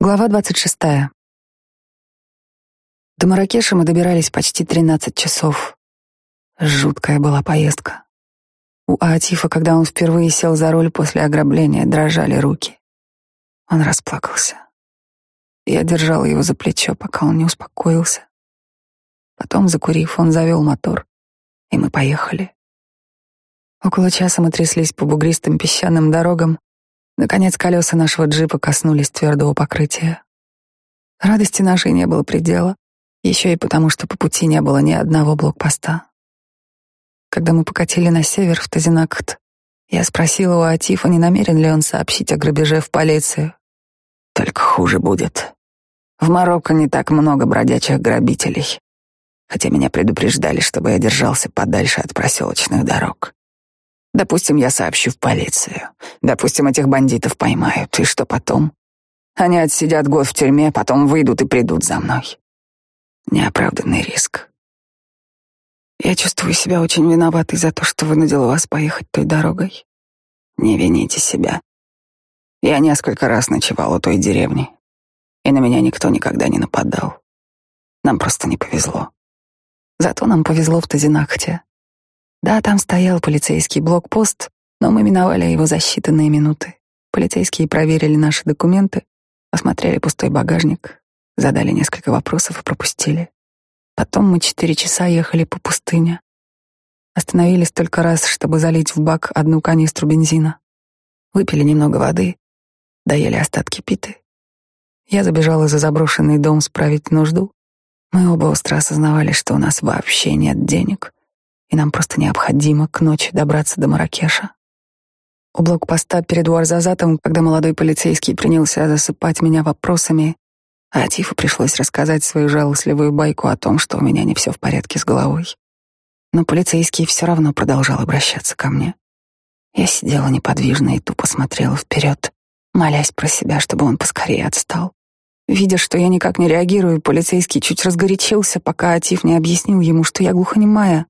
Глава двадцать шестая. До Маракеша мы добирались почти тринадцать часов. Жуткая была поездка. У Аатифа, когда он впервые сел за руль после ограбления, дрожали руки. Он расплакался. Я держала его за плечо, пока он не успокоился. Потом, закурив, он завел мотор, и мы поехали. Около часа мы тряслись по бугристым песчаным дорогам. Наконец колеса нашего джипа коснулись твердого покрытия. Радости нашей не было предела, еще и потому, что по пути не было ни одного блокпоста. Когда мы покатили на север, в Тазинакт, я спросила у Атифа, не намерен ли он сообщить о грабеже в полицию. Только хуже будет. В Марокко не так много бродячих грабителей. Хотя меня предупреждали, чтобы я держался подальше от проселочных дорог. Допустим, я сообщу в полицию. Допустим, этих бандитов поймают. И что потом? Они отсидят год в тюрьме, потом выйдут и придут за мной. Неоправданный риск. Я чувствую себя очень виноватой за то, что вынудила вас поехать той дорогой. Не вините себя. Я несколько раз ночевал у той деревни, и на меня никто никогда не нападал. Нам просто не повезло. Зато нам повезло в Тазинахте. Да, там стоял полицейский блокпост, но мы миновали его за считанные минуты. Полицейские проверили наши документы, осмотрели пустой багажник, задали несколько вопросов и пропустили. Потом мы четыре часа ехали по пустыне. Остановились только раз, чтобы залить в бак одну канистру бензина. Выпили немного воды, доели остатки питы. Я забежала за заброшенный дом справить нужду. Мы оба остро осознавали, что у нас вообще нет денег, и нам просто необходимо к ночи добраться до Маракеша. У блокпоста перед Уарзазатом, когда молодой полицейский принялся засыпать меня вопросами, а Атифу пришлось рассказать свою жалостливую байку о том, что у меня не все в порядке с головой. Но полицейский все равно продолжал обращаться ко мне. Я сидела неподвижно и тупо смотрела вперед, молясь про себя, чтобы он поскорее отстал. Видя, что я никак не реагирую, полицейский чуть разгорячился, пока Атиф не объяснил ему, что я глухонемая.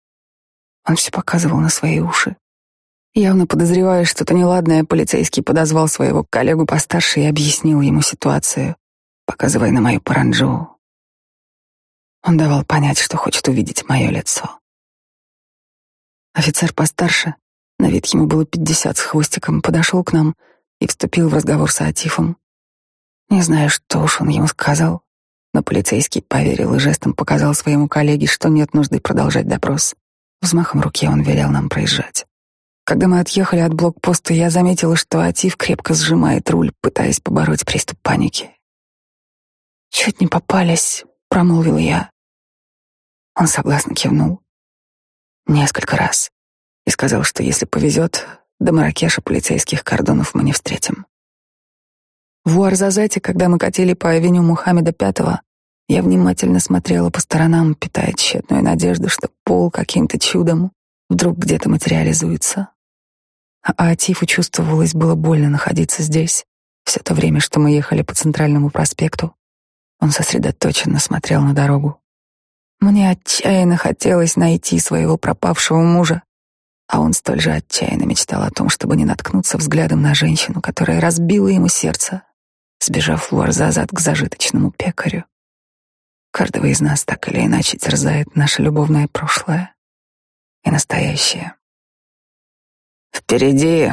Он все показывал на свои уши. Явно подозревая что-то неладное, полицейский подозвал своего коллегу постарше и объяснил ему ситуацию, показывая на мою паранджу. Он давал понять, что хочет увидеть мое лицо. Офицер постарше, на вид ему было пятьдесят с хвостиком, подошел к нам и вступил в разговор с Атифом. Не знаю, что уж он ему сказал, но полицейский поверил и жестом показал своему коллеге, что нет нужды продолжать допрос. Взмахом руки он велел нам проезжать. Когда мы отъехали от блокпоста, я заметила, что Атив крепко сжимает руль, пытаясь побороть приступ паники. «Чуть не попались», — промолвил я. Он согласно кивнул. Несколько раз. И сказал, что если повезет, до Маракеша полицейских кордонов мы не встретим. В Уарзазете, когда мы катили по авеню Мухаммеда Пятого, я внимательно смотрела по сторонам, питая тщетную надежду, что пол каким-то чудом вдруг где-то материализуется. А Атифу чувствовалось, было больно находиться здесь. Все то время, что мы ехали по центральному проспекту, он сосредоточенно смотрел на дорогу. Мне отчаянно хотелось найти своего пропавшего мужа, а он столь же отчаянно мечтал о том, чтобы не наткнуться взглядом на женщину, которая разбила ему сердце, сбежав в Уарзазад к зажиточному пекарю. Каждого из нас так или иначе терзает наше любовное прошлое и настоящее. «Впереди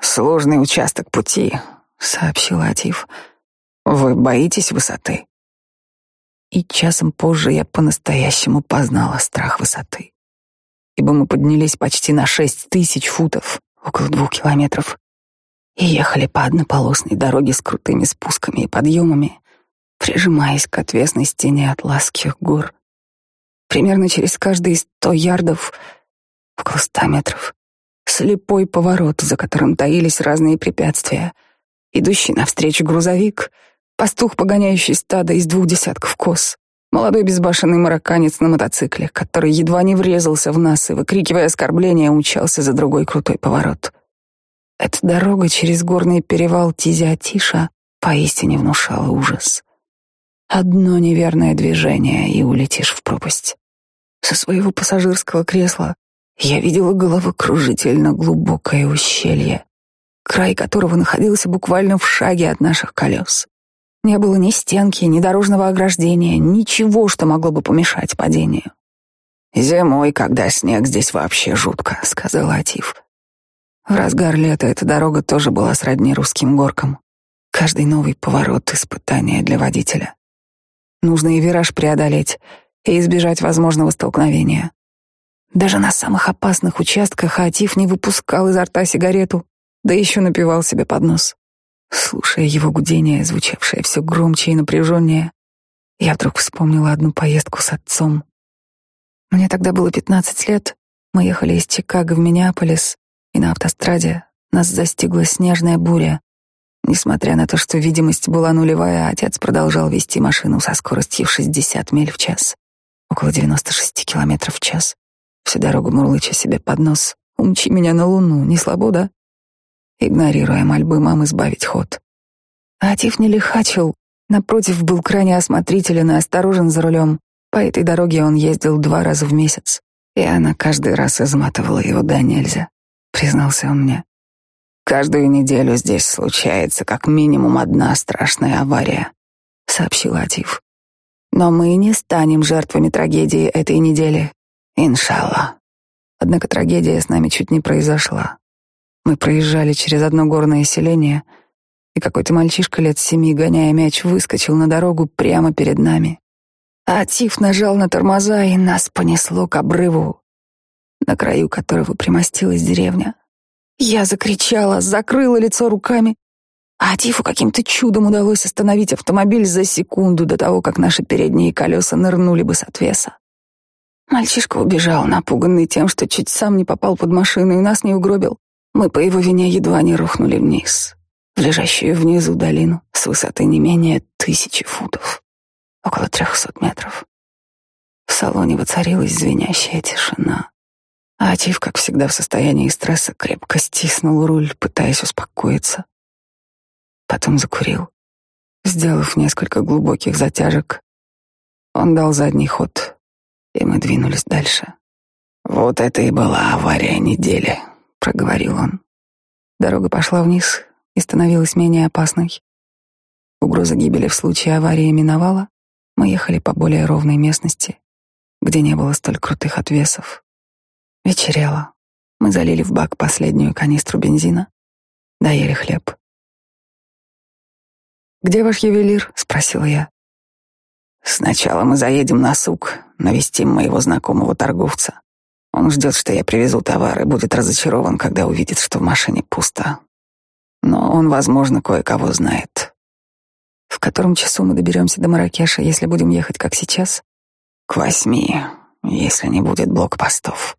сложный участок пути», — сообщил Атив. «Вы боитесь высоты?» И часом позже я по-настоящему познала страх высоты. Ибо мы поднялись почти на шесть тысяч футов, около двух километров, и ехали по однополосной дороге с крутыми спусками и подъемами, прижимаясь к отвесной стене атласских гор. Примерно через каждые сто ярдов, около ста метров, слепой поворот, за которым таились разные препятствия, идущий навстречу грузовик, пастух, погоняющий стадо из двух десятков коз, молодой безбашенный марокканец на мотоцикле, который едва не врезался в нас и, выкрикивая оскорбления, умчался за другой крутой поворот. Эта дорога через горный перевал Тизиатиша поистине внушала ужас. Одно неверное движение, и улетишь в пропасть. Со своего пассажирского кресла я видела головокружительно глубокое ущелье, край которого находился буквально в шаге от наших колес. Не было ни стенки, ни дорожного ограждения, ничего, что могло бы помешать падению. «Зимой, когда снег, здесь вообще жутко», — сказал Атив. В разгар лета эта дорога тоже была сродни русским горкам. Каждый новый поворот — испытание для водителя. Нужно и вираж преодолеть, и избежать возможного столкновения. Даже на самых опасных участках Атив не выпускал изо рта сигарету, да еще напивал себе под нос. Слушая его гудение, звучавшее все громче и напряженнее, я вдруг вспомнила одну поездку с отцом. Мне тогда было 15 лет, мы ехали из Чикаго в Миннеаполис, и на автостраде нас застигла снежная буря. Несмотря на то, что видимость была нулевая, отец продолжал вести машину со скоростью в 60 миль в час, около 96 километров в час. Всю дорогу мурлыча себе под нос. «Умчи меня на луну, не слабо, да?» Игнорируя мольбы мамы сбавить ход. А Атиф не лихачил, напротив, был крайне осмотрителен и осторожен за рулем. По этой дороге он ездил два раза в месяц, и она каждый раз изматывала его до нельзя, признался он мне. Каждую неделю здесь случается как минимум одна страшная авария, сообщил Атив. Но мы не станем жертвами трагедии этой недели, иншалла. Однако трагедия с нами чуть не произошла. Мы проезжали через одно горное селение, и какой-то мальчишка лет семи, гоняя мяч, выскочил на дорогу прямо перед нами. Атив нажал на тормоза, и нас понесло к обрыву, на краю которого примостилась деревня. Я закричала, закрыла лицо руками, а Тифу каким-то чудом удалось остановить автомобиль за секунду до того, как наши передние колеса нырнули бы с отвеса. Мальчишка убежал, напуганный тем, что чуть сам не попал под машину и нас не угробил. Мы по его вине едва не рухнули вниз, в лежащую внизу долину с высоты не менее тысячи футов, около трехсот метров. В салоне воцарилась звенящая тишина. А Атив, как всегда в состоянии стресса, крепко стиснул руль, пытаясь успокоиться. Потом закурил. Сделав несколько глубоких затяжек, он дал задний ход, и мы двинулись дальше. «Вот это и была авария недели», — проговорил он. Дорога пошла вниз и становилась менее опасной. Угроза гибели в случае аварии миновала, мы ехали по более ровной местности, где не было столь крутых отвесов. Вечерело. Мы залили в бак последнюю канистру бензина, доели хлеб. «Где ваш ювелир?» — спросила я. «Сначала мы заедем на сук, навестим моего знакомого торговца. Он ждет, что я привезу товар и будет разочарован, когда увидит, что в машине пусто. Но он, возможно, кое-кого знает. В котором часу мы доберемся до Маракеша, если будем ехать как сейчас? К восьми, если не будет блокпостов.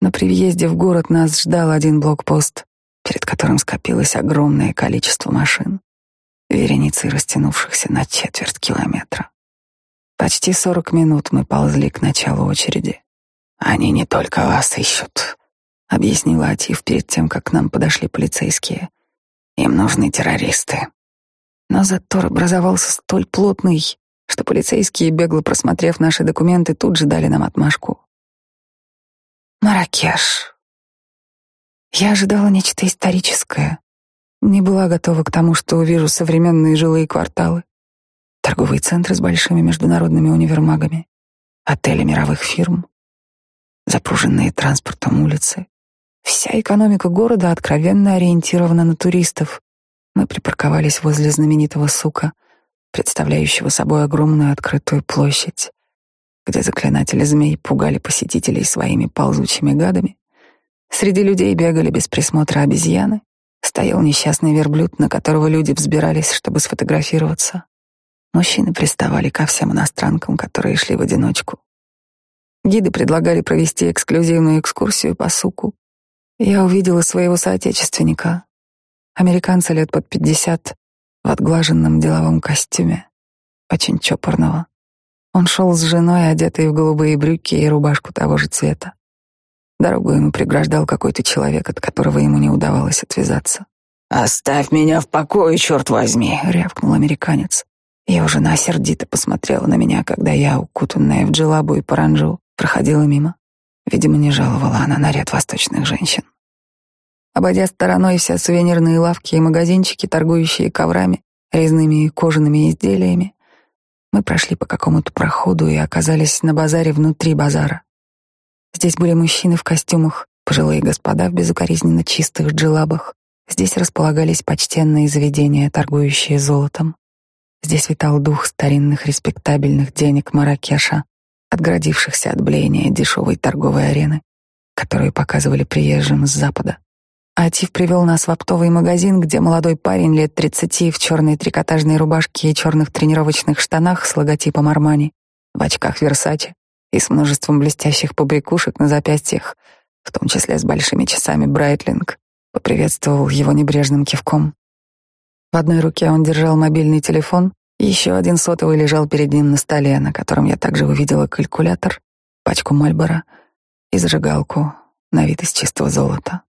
Но при в город нас ждал один блокпост, перед которым скопилось огромное количество машин, вереницы растянувшихся на четверть километра. Почти сорок минут мы ползли к началу очереди. «Они не только вас ищут», — объяснила Атив перед тем, как к нам подошли полицейские. «Им нужны террористы». Но затор образовался столь плотный, что полицейские, бегло просмотрев наши документы, тут же дали нам отмашку. Маракеш. Я ожидала нечто историческое. Не была готова к тому, что увижу современные жилые кварталы, торговые центры с большими международными универмагами, отели мировых фирм, запруженные транспортом улицы. Вся экономика города откровенно ориентирована на туристов. Мы припарковались возле знаменитого сука, представляющего собой огромную открытую площадь где заклинатели змей пугали посетителей своими ползучими гадами. Среди людей бегали без присмотра обезьяны. Стоял несчастный верблюд, на которого люди взбирались, чтобы сфотографироваться. Мужчины приставали ко всем иностранкам, которые шли в одиночку. Гиды предлагали провести эксклюзивную экскурсию по суку. Я увидела своего соотечественника, американца лет под пятьдесят, в отглаженном деловом костюме, очень чопорного. Он шел с женой, одетой в голубые брюки и рубашку того же цвета. Дорогу ему преграждал какой-то человек, от которого ему не удавалось отвязаться. «Оставь меня в покое, черт возьми!» — рявкнул американец. Его жена сердито посмотрела на меня, когда я, укутанная в джилабу и паранджу, проходила мимо. Видимо, не жаловала она наряд восточных женщин. Обойдя стороной все сувенирные лавки и магазинчики, торгующие коврами, резными кожаными изделиями, мы прошли по какому-то проходу и оказались на базаре внутри базара. Здесь были мужчины в костюмах, пожилые господа в безукоризненно чистых джелабах. Здесь располагались почтенные заведения, торгующие золотом. Здесь витал дух старинных респектабельных денег Маракеша, отгородившихся от блеяния дешевой торговой арены, которую показывали приезжим с запада. Атив привел нас в оптовый магазин, где молодой парень лет тридцати в черной трикотажной рубашке и черных тренировочных штанах с логотипом Армани, в очках Версаче и с множеством блестящих побрякушек на запястьях, в том числе с большими часами Брайтлинг, поприветствовал его небрежным кивком. В одной руке он держал мобильный телефон, еще один сотовый лежал перед ним на столе, на котором я также увидела калькулятор, пачку Мальбора и зажигалку на вид из чистого золота.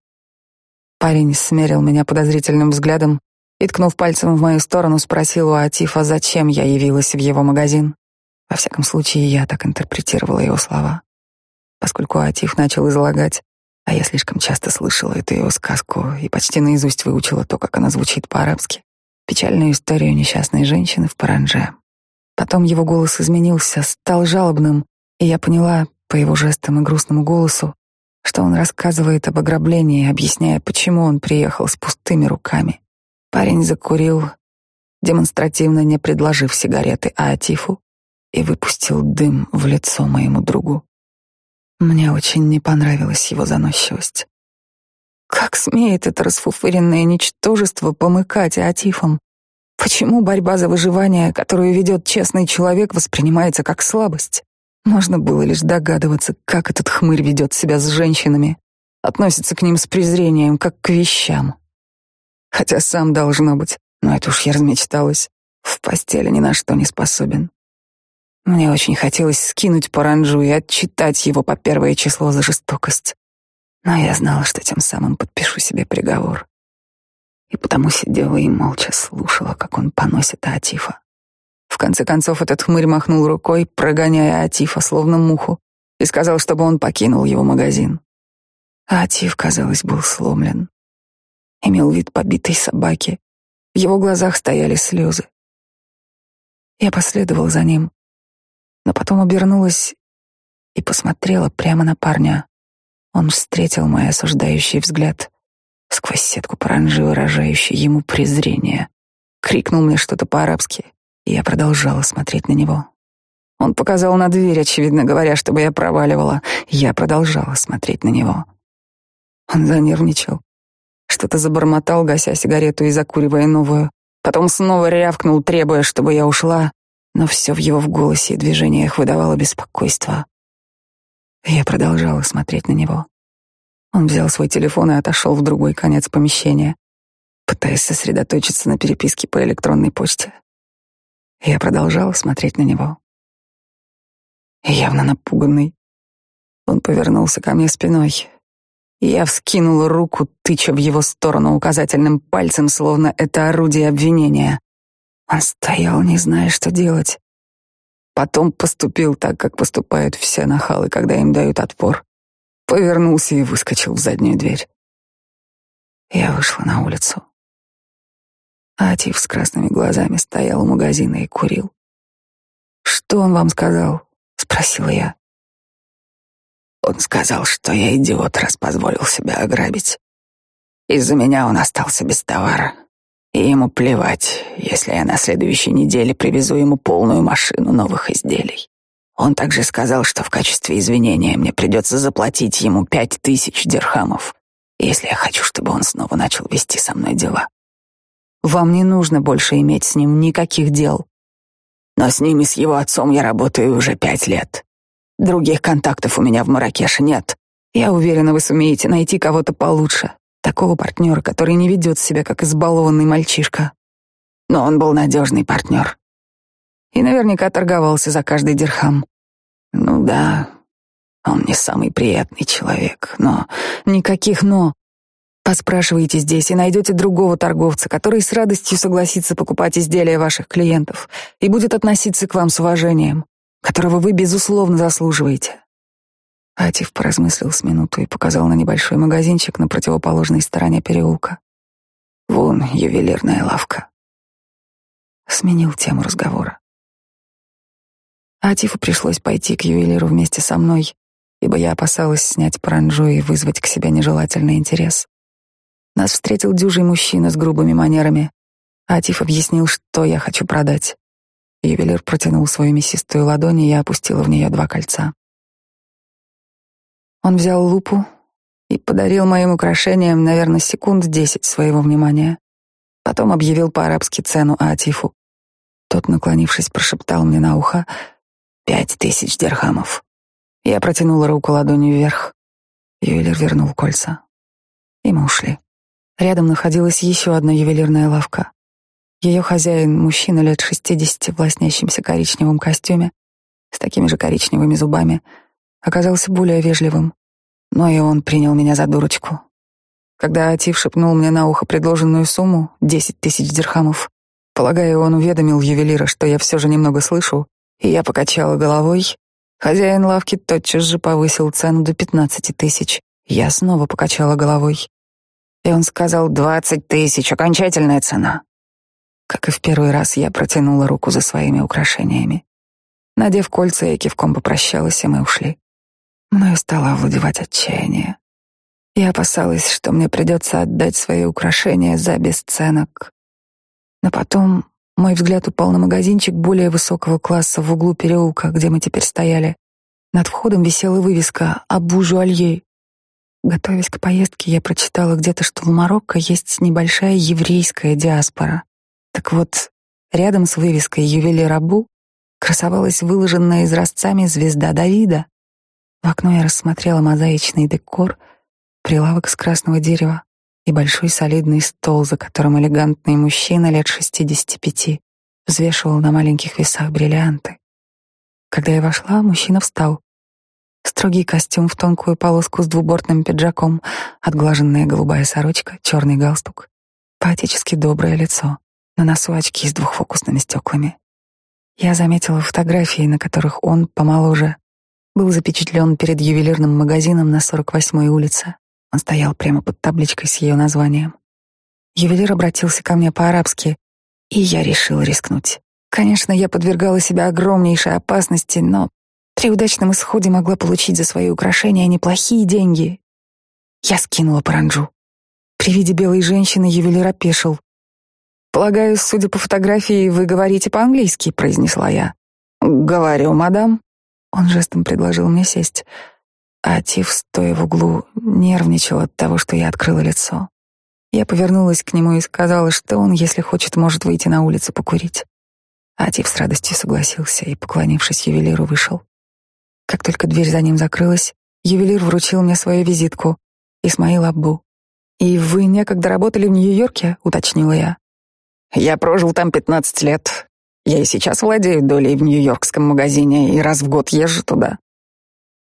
Парень смерил меня подозрительным взглядом и, ткнув пальцем в мою сторону, спросил у Атифа, зачем я явилась в его магазин. Во всяком случае, я так интерпретировала его слова. Поскольку Атиф начал излагать, а я слишком часто слышала эту его сказку и почти наизусть выучила то, как она звучит по-арабски, печальную историю несчастной женщины в Паранже. Потом его голос изменился, стал жалобным, и я поняла по его жестам и грустному голосу, что он рассказывает об ограблении, объясняя, почему он приехал с пустыми руками. Парень закурил, демонстративно не предложив сигареты Аатифу, и выпустил дым в лицо моему другу. Мне очень не понравилась его заносчивость. Как смеет это расфуфыренное ничтожество помыкать Атифом? Почему борьба за выживание, которую ведет честный человек, воспринимается как слабость? Можно было лишь догадываться, как этот хмырь ведет себя с женщинами, относится к ним с презрением, как к вещам. Хотя сам должно быть, но это уж я размечталась, в постели ни на что не способен. Мне очень хотелось скинуть Паранджу и отчитать его по первое число за жестокость. Но я знала, что тем самым подпишу себе приговор. И потому сидела и молча слушала, как он поносит Атифа. В конце концов этот хмырь махнул рукой, прогоняя Атифа словно муху, и сказал, чтобы он покинул его магазин. Атиф, казалось, был сломлен. Имел вид побитой собаки. В его глазах стояли слезы. Я последовал за ним, но потом обернулась и посмотрела прямо на парня. Он встретил мой осуждающий взгляд сквозь сетку паранжи, выражающей ему презрение. Крикнул мне что-то по-арабски. Я продолжала смотреть на него. Он показал на дверь, очевидно говоря, чтобы я проваливала. Я продолжала смотреть на него. Он занервничал. Что-то забормотал, гася сигарету и закуривая новую. Потом снова рявкнул, требуя, чтобы я ушла. Но все в его в голосе и движениях выдавало беспокойство. Я продолжала смотреть на него. Он взял свой телефон и отошел в другой конец помещения, пытаясь сосредоточиться на переписке по электронной почте. Я продолжала смотреть на него. Явно напуганный, он повернулся ко мне спиной. Я вскинула руку, тыча в его сторону указательным пальцем, словно это орудие обвинения. Он стоял, не зная, что делать. Потом поступил так, как поступают все нахалы, когда им дают отпор. Повернулся и выскочил в заднюю дверь. Я вышла на улицу. Атив с красными глазами стоял у магазина и курил. «Что он вам сказал?» — спросила я. Он сказал, что я идиот, раз позволил себя ограбить. Из-за меня он остался без товара. И ему плевать, если я на следующей неделе привезу ему полную машину новых изделий. Он также сказал, что в качестве извинения мне придется заплатить ему пять тысяч дирхамов, если я хочу, чтобы он снова начал вести со мной дела. Вам не нужно больше иметь с ним никаких дел. Но с ним и с его отцом я работаю уже пять лет. Других контактов у меня в Маракеше нет. Я уверена, вы сумеете найти кого-то получше. Такого партнера, который не ведет себя как избалованный мальчишка. Но он был надежный партнер. И наверняка торговался за каждый дирхам. Ну да, он не самый приятный человек, но никаких «но». Поспрашивайте здесь и найдете другого торговца, который с радостью согласится покупать изделия ваших клиентов и будет относиться к вам с уважением, которого вы, безусловно, заслуживаете. Атив поразмыслил с минуту и показал на небольшой магазинчик на противоположной стороне переулка. Вон ювелирная лавка. сменил тему разговора. Атифу пришлось пойти к ювелиру вместе со мной, ибо я опасалась снять паранджу и вызвать к себе нежелательный интерес. Нас встретил дюжий мужчина с грубыми манерами. Атиф объяснил, что я хочу продать. Ювелир протянул свою мясистую ладонь, и я опустила в нее два кольца. Он взял лупу и подарил моим украшениям, наверное, секунд десять своего внимания. Потом объявил по-арабски цену Атифу. Тот, наклонившись, прошептал мне на ухо «Пять тысяч дирхамов». Я протянула руку ладонью вверх. Ювелир вернул кольца. И мы ушли. Рядом находилась еще одна ювелирная лавка. Ее хозяин, мужчина лет шестидесяти в лоснящемся коричневом костюме, с такими же коричневыми зубами, оказался более вежливым, но и он принял меня за дурочку. Когда Атив шепнул мне на ухо предложенную сумму — десять тысяч дирхамов, полагаю, он уведомил ювелира, что я все же немного слышу, и я покачала головой. Хозяин лавки тотчас же повысил цену до пятнадцати тысяч. Я снова покачала головой. И он сказал «двадцать тысяч, окончательная цена». Как и в первый раз, я протянула руку за своими украшениями. Надев кольца, я кивком попрощалась, и мы ушли. Мною стало овладевать отчаяние. Я опасалась, что мне придется отдать свои украшения за бесценок. Но потом мой взгляд упал на магазинчик более высокого класса в углу переулка, где мы теперь стояли. Над входом висела вывеска «Абу Жуалье». Готовясь к поездке, я прочитала где-то, что в Марокко есть небольшая еврейская диаспора. Так вот, рядом с вывеской «Ювелир Абу» красовалась выложенная изразцами звезда Давида. В окно я рассмотрела мозаичный декор — прилавок с красного дерева и большой солидный стол, за которым элегантный мужчина лет шестидесяти пяти взвешивал на маленьких весах бриллианты. Когда я вошла, мужчина встал. Строгий костюм в тонкую полоску с двубортным пиджаком, отглаженная голубая сорочка, черный галстук, поотечески доброе лицо, на носу очки с двухфокусными стеклами. Я заметила фотографии, на которых он, помоложе, был запечатлен перед ювелирным магазином на 48-й улице. Он стоял прямо под табличкой с ее названием. Ювелир обратился ко мне по-арабски, и я решил рискнуть. Конечно, я подвергала себя огромнейшей опасности, но при удачном исходе могла получить за свои украшения неплохие деньги. Я скинула паранджу. При виде белой женщины ювелир опешил. «Полагаю, судя по фотографии, вы говорите по-английски», — произнесла я. «Говорю, мадам». Он жестом предложил мне сесть а Тиф, стоя в углу, нервничал от того, что я открыла лицо. Я повернулась к нему и сказала, что он, если хочет, может выйти на улицу покурить. А Тиф с радостью согласился и, поклонившись ювелиру, вышел. Как только дверь за ним закрылась, ювелир вручил мне свою визитку. Исмаил Аббу. «И вы некогда работали в Нью-Йорке?» — уточнила я. «Я прожил там пятнадцать лет. Я и сейчас владею долей в нью-йоркском магазине и раз в год езжу туда.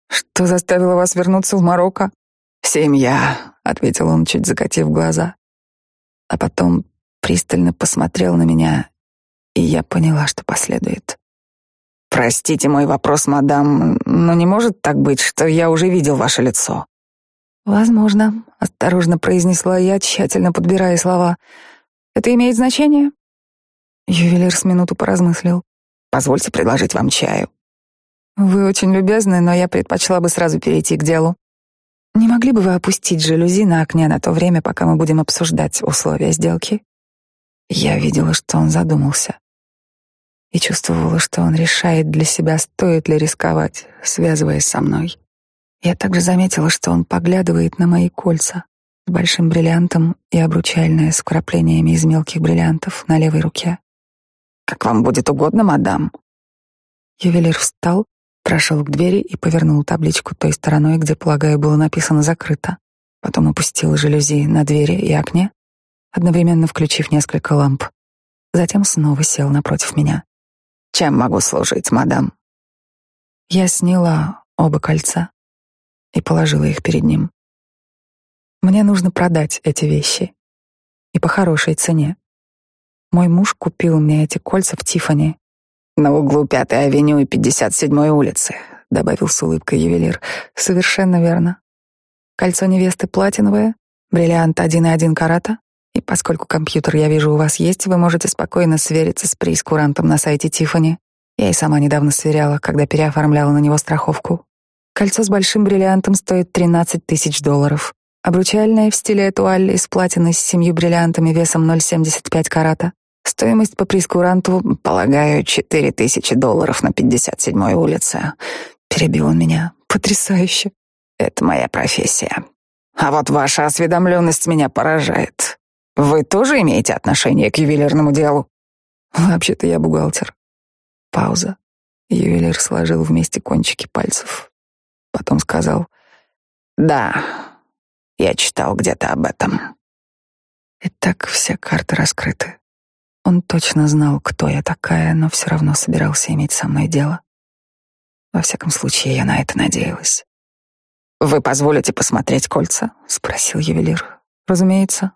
Что заставило вас вернуться в Марокко? Семья, ответил он, чуть закатив глаза. А потом пристально посмотрел на меня, и я поняла, что последует. Простите мой вопрос, мадам, но не может так быть, что я уже видел ваше лицо. Возможно, осторожно произнесла я, тщательно подбирая слова. Это имеет значение? Ювелир с минуту поразмыслил. Позвольте предложить вам чаю. Вы очень любезны, но я предпочла бы сразу перейти к делу. Не могли бы вы опустить жалюзи на окне на то время, пока мы будем обсуждать условия сделки? Я видела, что он задумался. И чувствовала, что он решает для себя, стоит ли рисковать, связываясь со мной. Я также заметила, что он поглядывает на мои кольца с большим бриллиантом и обручальное с вкраплениями из мелких бриллиантов на левой руке. «Как вам будет угодно, мадам?» Ювелир встал Прошел к двери и повернул табличку той стороной, где, полагаю, было написано «закрыто». Потом опустил жалюзи на двери и окне, одновременно включив несколько ламп. Затем снова сел напротив меня. «Чем могу служить, мадам?» Я сняла оба кольца и положила их перед ним. Мне нужно продать эти вещи. И по хорошей цене. Мой муж купил мне эти кольца в Тифани на углу Пятой авеню и 57-й улицы, добавил с улыбкой ювелир. Совершенно верно. Кольцо невесты платиновое, бриллиант один и один карата. И поскольку компьютер, я вижу, у вас есть, вы можете спокойно свериться с прейскурантом на сайте Тифани. Я и сама недавно сверяла, когда переоформляла на него страховку. Кольцо с большим бриллиантом стоит 13 тысяч долларов. Обручальное в стиле этуаль из платины с семью бриллиантами весом 0,75 карата. Стоимость по прескуранту, полагаю, 4 тысячи долларов на 57-й улице. Перебил он меня. Потрясающе. Это моя профессия. А вот ваша осведомленность меня поражает. Вы тоже имеете отношение к ювелирному делу? Вообще-то я бухгалтер. Пауза. Ювелир сложил вместе кончики пальцев. Потом сказал, «Да, я читал где-то об этом». И так все карты раскрыты. Он точно знал, кто я такая, но все равно собирался иметь со мной дело. Во всяком случае, я на это надеялась. «Вы позволите посмотреть кольца?» — спросил ювелир. «Разумеется».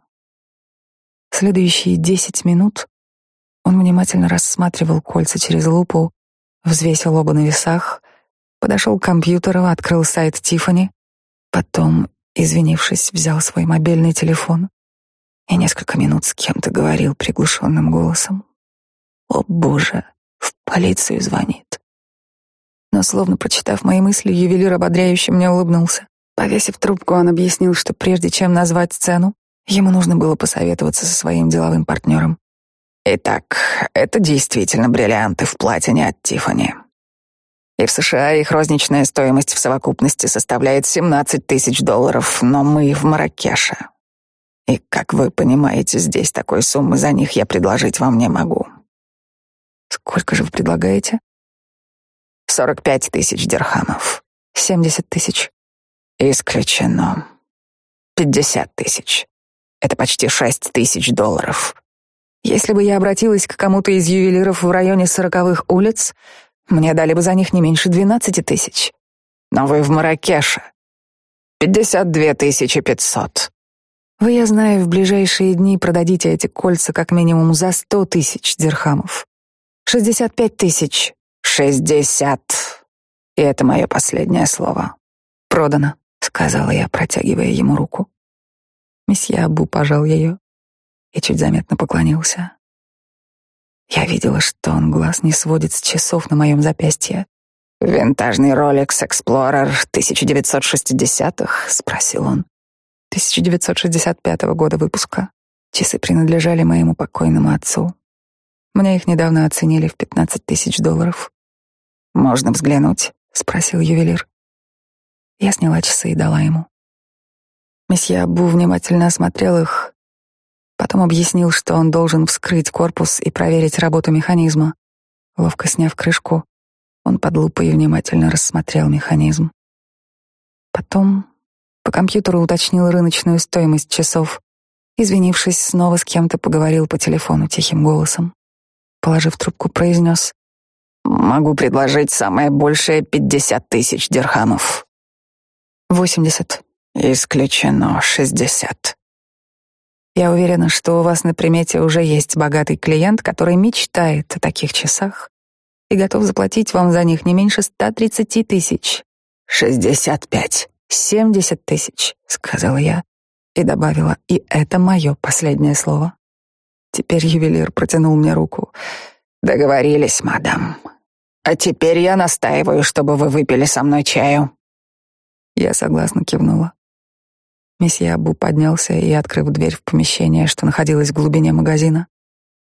Следующие десять минут он внимательно рассматривал кольца через лупу, взвесил оба на весах, подошел к компьютеру, открыл сайт Тифани, потом, извинившись, взял свой мобильный телефон и несколько минут с кем-то говорил приглушенным голосом. «О, Боже, в полицию звонит». Но, словно прочитав мои мысли, ювелир ободряюще мне улыбнулся. Повесив трубку, он объяснил, что прежде чем назвать цену, ему нужно было посоветоваться со своим деловым партнером. Итак, это действительно бриллианты в платине от Тиффани. И в США их розничная стоимость в совокупности составляет 17 тысяч долларов, но мы в Маракеше. И, как вы понимаете, здесь такой суммы за них я предложить вам не могу. Сколько же вы предлагаете? Сорок пять тысяч дирхамов. Семьдесят тысяч. Исключено. Пятьдесят тысяч. Это почти шесть тысяч долларов. Если бы я обратилась к кому-то из ювелиров в районе сороковых улиц, мне дали бы за них не меньше двенадцати тысяч. Но вы в Маракеше. Пятьдесят две тысячи пятьсот. Вы, я знаю, в ближайшие дни продадите эти кольца как минимум за сто тысяч дирхамов. Шестьдесят пять тысяч. «Шестьдесят. И это мое последнее слово». «Продано», — сказала я, протягивая ему руку. Месье Абу пожал ее и чуть заметно поклонился. Я видела, что он глаз не сводит с часов на моем запястье. «Винтажный Rolex Explorer 1960-х?» — спросил он. 1965 года выпуска. Часы принадлежали моему покойному отцу. Мне их недавно оценили в 15 тысяч долларов. «Можно взглянуть?» — спросил ювелир. Я сняла часы и дала ему. Месье Абу внимательно осмотрел их, потом объяснил, что он должен вскрыть корпус и проверить работу механизма. Ловко сняв крышку, он под лупой внимательно рассмотрел механизм. Потом по компьютеру уточнил рыночную стоимость часов. Извинившись, снова с кем-то поговорил по телефону тихим голосом. Положив трубку, произнес Могу предложить самое большее пятьдесят тысяч дирхамов. Восемьдесят. Исключено шестьдесят. Я уверена, что у вас на примете уже есть богатый клиент, который мечтает о таких часах и готов заплатить вам за них не меньше ста тридцати тысяч. Шестьдесят пять. Семьдесят тысяч, сказала я и добавила, и это мое последнее слово. Теперь ювелир протянул мне руку. Договорились, мадам. А теперь я настаиваю, чтобы вы выпили со мной чаю. Я согласно кивнула. Месье Абу поднялся и, открыв дверь в помещение, что находилось в глубине магазина,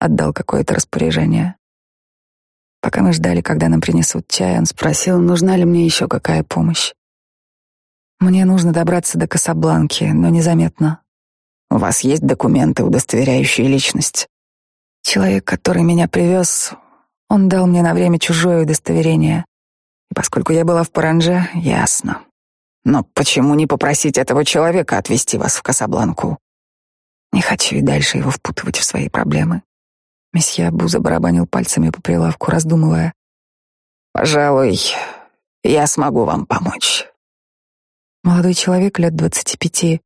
отдал какое-то распоряжение. Пока мы ждали, когда нам принесут чай, он спросил, нужна ли мне еще какая помощь. Мне нужно добраться до Касабланки, но незаметно. У вас есть документы, удостоверяющие личность? Человек, который меня привез, он дал мне на время чужое удостоверение. И поскольку я была в Паранже, ясно. Но почему не попросить этого человека отвезти вас в Касабланку? Не хочу и дальше его впутывать в свои проблемы. Месье Абу забарабанил пальцами по прилавку, раздумывая. «Пожалуй, я смогу вам помочь». Молодой человек лет двадцати пяти,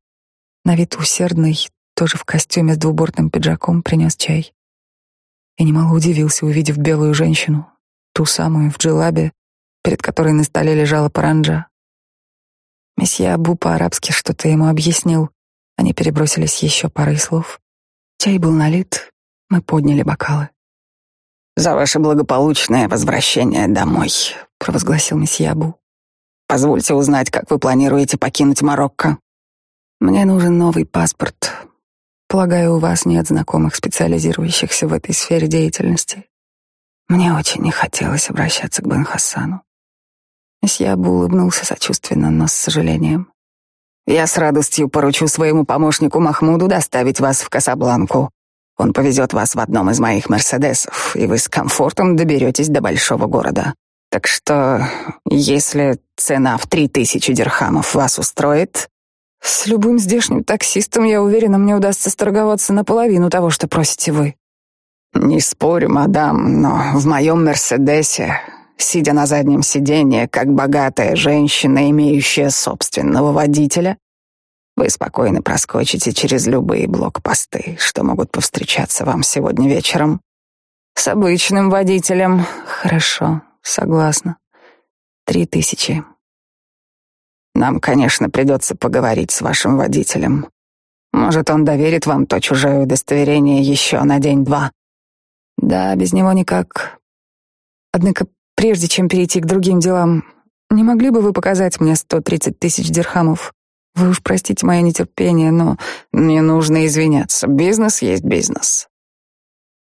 на вид усердный, тоже в костюме с двубортным пиджаком, принес чай и немало удивился, увидев белую женщину, ту самую в джелабе, перед которой на столе лежала паранджа. Месье Абу по-арабски что-то ему объяснил. Они перебросились еще парой слов. Чай был налит, мы подняли бокалы. «За ваше благополучное возвращение домой», — провозгласил месье Абу. «Позвольте узнать, как вы планируете покинуть Марокко?» «Мне нужен новый паспорт. Полагаю, у вас нет знакомых, специализирующихся в этой сфере деятельности. Мне очень не хотелось обращаться к Бен Хассану. Месье Абу улыбнулся сочувственно, но с сожалением. «Я с радостью поручу своему помощнику Махмуду доставить вас в Касабланку. Он повезет вас в одном из моих «Мерседесов», и вы с комфортом доберетесь до большого города. Так что, если цена в три тысячи дирхамов вас устроит, с любым здешним таксистом, я уверена, мне удастся сторговаться наполовину того, что просите вы. Не спорю, мадам, но в моем Мерседесе, сидя на заднем сиденье, как богатая женщина, имеющая собственного водителя, вы спокойно проскочите через любые блокпосты, что могут повстречаться вам сегодня вечером. С обычным водителем. Хорошо, согласна. Три тысячи. Нам, конечно, придется поговорить с вашим водителем. Может, он доверит вам то чужое удостоверение еще на день-два. Да, без него никак. Однако, прежде чем перейти к другим делам, не могли бы вы показать мне сто тридцать тысяч дирхамов? Вы уж простите мое нетерпение, но не нужно извиняться. Бизнес есть бизнес.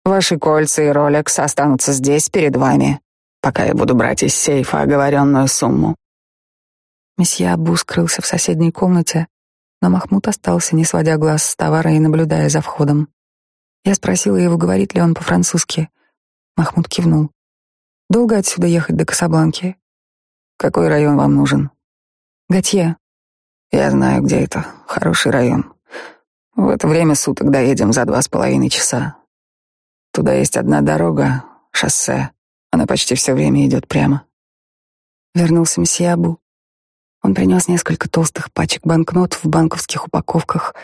Ваши кольца и Ролекс останутся здесь перед вами, пока я буду брать из сейфа оговоренную сумму. Месье Абу скрылся в соседней комнате, но Махмуд остался, не сводя глаз с товара и наблюдая за входом. Я спросила его, говорит ли он по-французски. Махмуд кивнул. «Долго отсюда ехать до Касабланки?» «Какой район вам нужен?» «Готье». «Я знаю, где это. Хороший район. В это время суток доедем за два с половиной часа. Туда есть одна дорога, шоссе. Она почти все время идет прямо». Вернулся месье Абу. Он принес несколько толстых пачек банкнот в банковских упаковках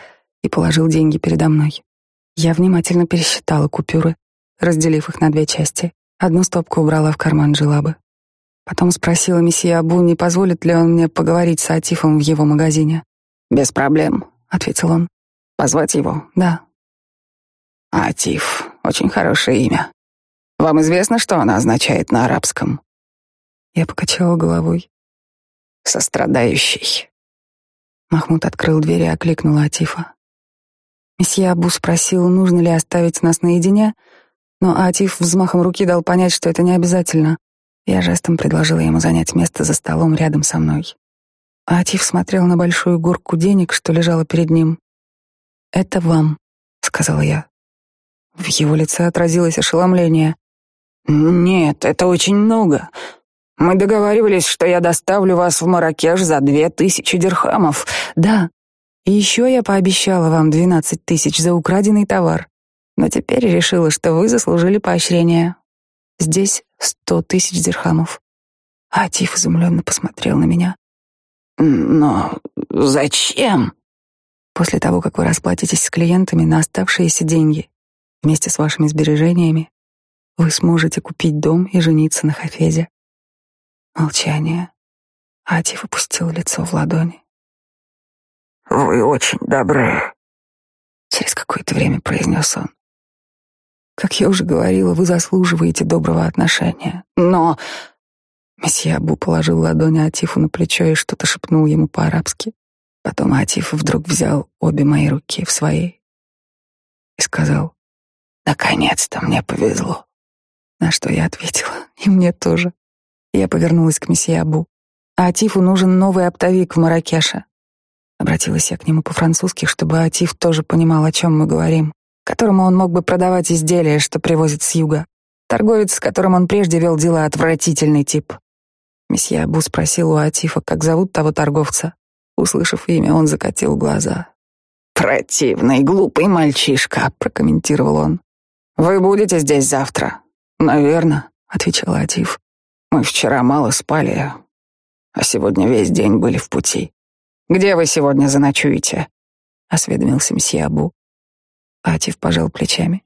и положил деньги передо мной. Я внимательно пересчитала купюры, разделив их на две части. Одну стопку убрала в карман Джилабы. Потом спросила месье Абу, не позволит ли он мне поговорить с Атифом в его магазине. «Без проблем», — ответил он. «Позвать его?» «Да». «Атиф. Очень хорошее имя. Вам известно, что оно означает на арабском?» Я покачала головой сострадающий. Махмуд открыл дверь и окликнул Атифа. Месье Абу спросил, нужно ли оставить нас наедине, но Атиф взмахом руки дал понять, что это не обязательно. Я жестом предложила ему занять место за столом рядом со мной. Атиф смотрел на большую горку денег, что лежала перед ним. «Это вам», — сказала я. В его лице отразилось ошеломление. «Нет, это очень много. Мы договаривались, что я доставлю вас в Маракеш за две тысячи дирхамов. Да. И еще я пообещала вам двенадцать тысяч за украденный товар. Но теперь решила, что вы заслужили поощрение. Здесь сто тысяч дирхамов. А Тиф изумленно посмотрел на меня. Но зачем? После того, как вы расплатитесь с клиентами на оставшиеся деньги, вместе с вашими сбережениями, вы сможете купить дом и жениться на Хафезе. Молчание. Атиф опустил лицо в ладони. «Вы очень добры», — через какое-то время произнес он. «Как я уже говорила, вы заслуживаете доброго отношения. Но...» Месье Абу положил ладони Атифу на плечо и что-то шепнул ему по-арабски. Потом Атиф вдруг взял обе мои руки в свои и сказал, «Наконец-то мне повезло». На что я ответила, «И мне тоже». Я повернулась к месье Абу. А Атифу нужен новый оптовик в Маракеше. Обратилась я к нему по-французски, чтобы Атиф тоже понимал, о чем мы говорим, которому он мог бы продавать изделия, что привозит с юга. Торговец, с которым он прежде вел дела, отвратительный тип. Месье Абу спросил у Атифа, как зовут того торговца. Услышав имя, он закатил глаза. «Противный, глупый мальчишка», — прокомментировал он. «Вы будете здесь завтра?» «Наверно», — отвечал Атиф. Мы вчера мало спали, а сегодня весь день были в пути. Где вы сегодня заночуете? Осведомился мсье Абу. Атив пожал плечами.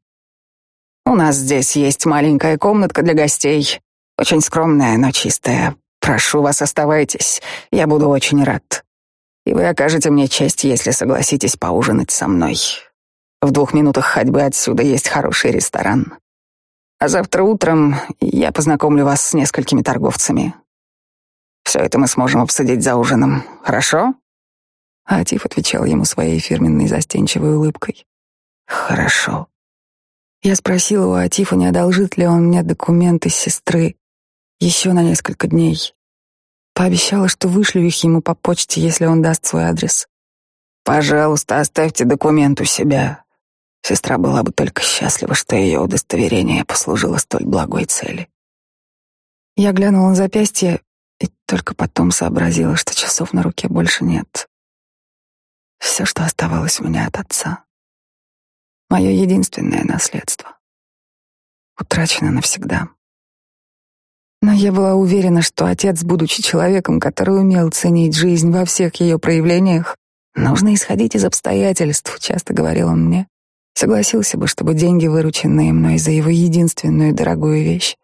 У нас здесь есть маленькая комнатка для гостей. Очень скромная, но чистая. Прошу вас, оставайтесь. Я буду очень рад. И вы окажете мне честь, если согласитесь поужинать со мной. В двух минутах ходьбы отсюда есть хороший ресторан. А завтра утром я познакомлю вас с несколькими торговцами. Все это мы сможем обсудить за ужином, хорошо?» Атиф отвечал ему своей фирменной застенчивой улыбкой. «Хорошо». Я спросила у Атифа, не одолжит ли он мне документы сестры еще на несколько дней. Пообещала, что вышлю их ему по почте, если он даст свой адрес. «Пожалуйста, оставьте документ у себя. Сестра была бы только счастлива, что ее удостоверение послужило столь благой цели». Я глянула на запястье и только потом сообразила, что часов на руке больше нет. Все, что оставалось у меня от отца. Мое единственное наследство. Утрачено навсегда. Но я была уверена, что отец, будучи человеком, который умел ценить жизнь во всех ее проявлениях, нужно исходить из обстоятельств, часто говорил он мне, согласился бы, чтобы деньги, вырученные мной за его единственную дорогую вещь,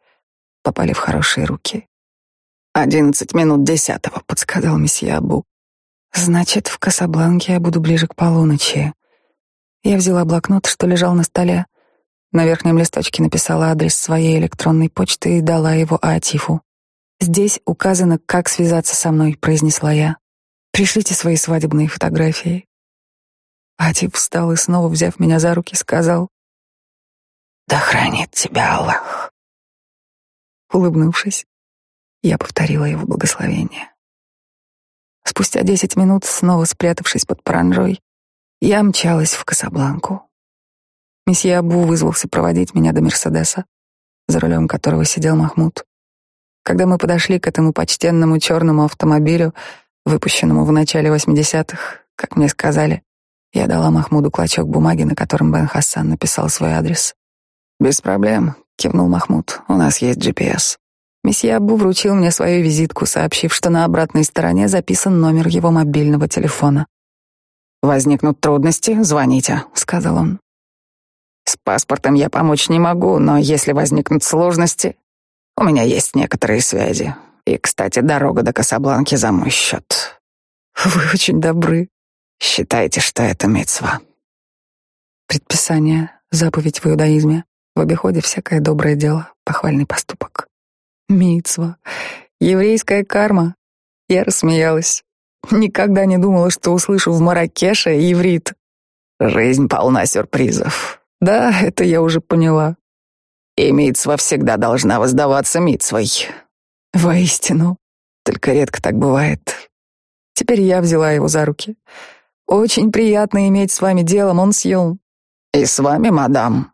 попали в хорошие руки. «Одиннадцать минут десятого», — подсказал месье Абу. «Значит, в Касабланке я буду ближе к полуночи». Я взяла блокнот, что лежал на столе, на верхнем листочке написала адрес своей электронной почты и дала его Атифу. «Здесь указано, как связаться со мной», — произнесла я. «Пришлите свои свадебные фотографии». Атиф встал и, снова взяв меня за руки, сказал, «Да хранит тебя Аллах». Улыбнувшись, я повторила его благословение. Спустя десять минут, снова спрятавшись под паранжой, я мчалась в Касабланку. Месье Абу вызвался проводить меня до Мерседеса, за рулем которого сидел Махмуд. Когда мы подошли к этому почтенному черному автомобилю, выпущенному в начале 80-х, как мне сказали, я дала Махмуду клочок бумаги, на котором Бен Хассан написал свой адрес. «Без проблем», — кивнул Махмуд, — «у нас есть GPS». Месье Абу вручил мне свою визитку, сообщив, что на обратной стороне записан номер его мобильного телефона. «Возникнут трудности, звоните», — сказал он. С паспортом я помочь не могу, но если возникнут сложности, у меня есть некоторые связи. И, кстати, дорога до Касабланки за мой счет. Вы очень добры. Считайте, что это мецва. Предписание, заповедь в иудаизме. В обиходе всякое доброе дело, похвальный поступок. Мицва. Еврейская карма. Я рассмеялась. Никогда не думала, что услышу в Маракеше иврит. Жизнь полна сюрпризов. Да, это я уже поняла. И Митцва всегда должна воздаваться Митцвой. Воистину. Только редко так бывает. Теперь я взяла его за руки. Очень приятно иметь с вами дело, монсьон. И с вами, мадам.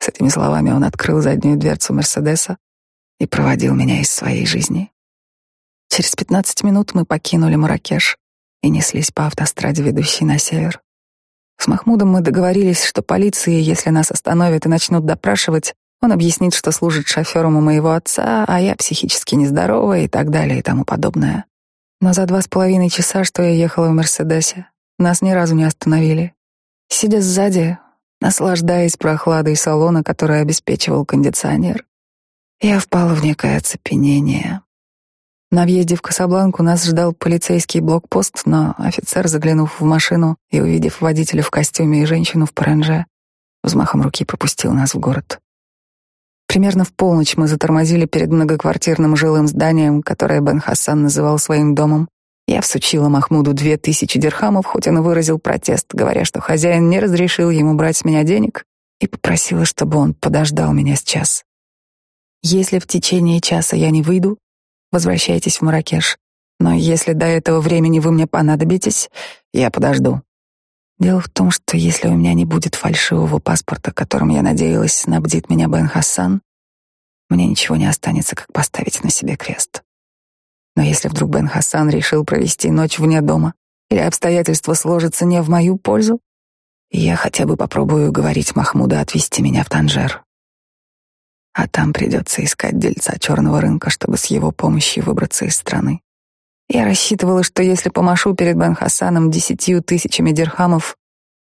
С этими словами он открыл заднюю дверцу Мерседеса и проводил меня из своей жизни. Через пятнадцать минут мы покинули Маракеш и неслись по автостраде, ведущей на север. С Махмудом мы договорились, что полиции, если нас остановят и начнут допрашивать, он объяснит, что служит шофером у моего отца, а я психически нездорова и так далее и тому подобное. Но за два с половиной часа, что я ехала в Мерседесе, нас ни разу не остановили. Сидя сзади, наслаждаясь прохладой салона, который обеспечивал кондиционер, я впала в некое оцепенение. На въезде в Касабланку нас ждал полицейский блокпост, но офицер, заглянув в машину и увидев водителя в костюме и женщину в паранже, взмахом руки пропустил нас в город. Примерно в полночь мы затормозили перед многоквартирным жилым зданием, которое Бен Хассан называл своим домом. Я всучила Махмуду две тысячи дирхамов, хоть он и выразил протест, говоря, что хозяин не разрешил ему брать с меня денег, и попросила, чтобы он подождал меня сейчас. Если в течение часа я не выйду, возвращайтесь в Маракеш. Но если до этого времени вы мне понадобитесь, я подожду. Дело в том, что если у меня не будет фальшивого паспорта, которым я надеялась снабдит меня Бен Хассан, мне ничего не останется, как поставить на себе крест. Но если вдруг Бен Хассан решил провести ночь вне дома, или обстоятельства сложатся не в мою пользу, я хотя бы попробую уговорить Махмуда отвезти меня в Танжер а там придется искать дельца черного рынка, чтобы с его помощью выбраться из страны. Я рассчитывала, что если помашу перед Бен Хасаном десятью тысячами дирхамов,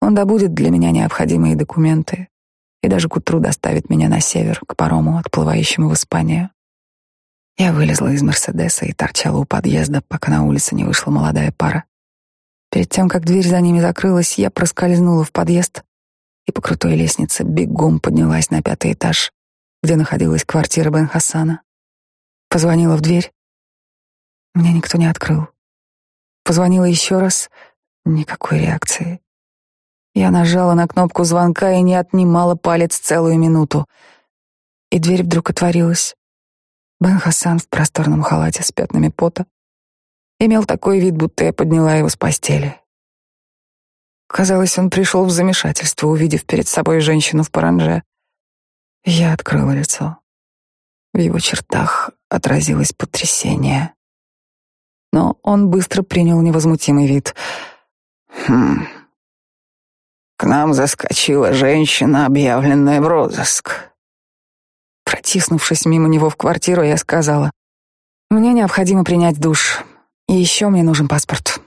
он добудет для меня необходимые документы и даже к утру доставит меня на север, к парому, отплывающему в Испанию. Я вылезла из Мерседеса и торчала у подъезда, пока на улице не вышла молодая пара. Перед тем, как дверь за ними закрылась, я проскользнула в подъезд и по крутой лестнице бегом поднялась на пятый этаж, где находилась квартира Бен Хасана. Позвонила в дверь. Мне никто не открыл. Позвонила еще раз. Никакой реакции. Я нажала на кнопку звонка и не отнимала палец целую минуту. И дверь вдруг отворилась. Бен Хасан в просторном халате с пятнами пота имел такой вид, будто я подняла его с постели. Казалось, он пришел в замешательство, увидев перед собой женщину в паранже. Я открыла лицо. В его чертах отразилось потрясение. Но он быстро принял невозмутимый вид. «Хм. К нам заскочила женщина, объявленная в розыск». Протиснувшись мимо него в квартиру, я сказала, «Мне необходимо принять душ, и еще мне нужен паспорт».